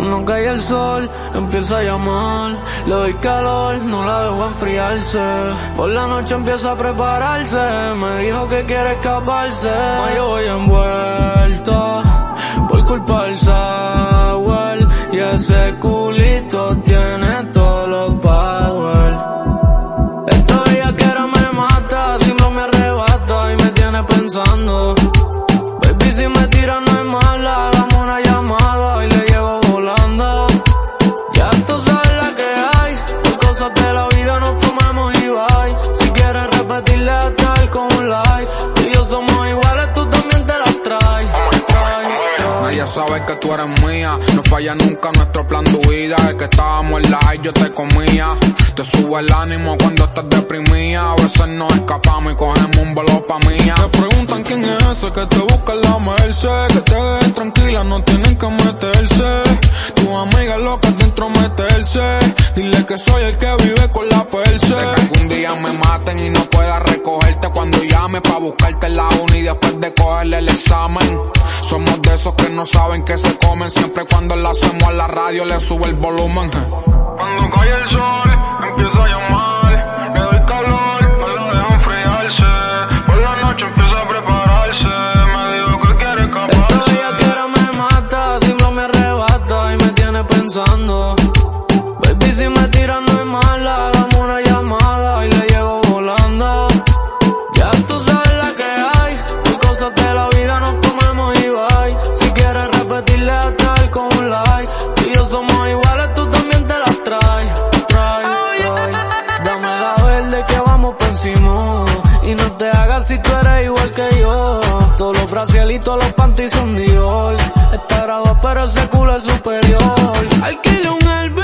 Cuando cae el sol, empieza a llamar. Le doy calor, no la dejo enfriarse. Por la noche empieza a prepararse. Me dijo que quiere escaparse. Ma, yo voy envuelto por culpa del sour. Y ese culito trae. Nadie sabe que tú eres mía. No falla nunca nuestro plan de vida. Es que estábamos en la high, yo te comía. Te subo el ánimo cuando estás deprimida. A veces nos escapamos y cogemos un vuelo pa' mía. Te preguntan quién es ese que te busca en la Merced. Que te dejen tranquila, no tienen que meterse. Tu amiga loca dentro meterse. Dile que soy el que vive con la perse. De que algún día me maten y no pueda recogerte cuando llame pa' buscarte la uni y después de cogerle el examen. Somos de esos que no saben que se comen. Siempre cuando lo hacemos a la radio le sube el volumen. Cuando cae el sol, empieza a llamar. Si tú eres igual que yo. Todos los bracielitos, los panties son Dior. Está grabado pero ese culo es superior. Alquile un Airbnb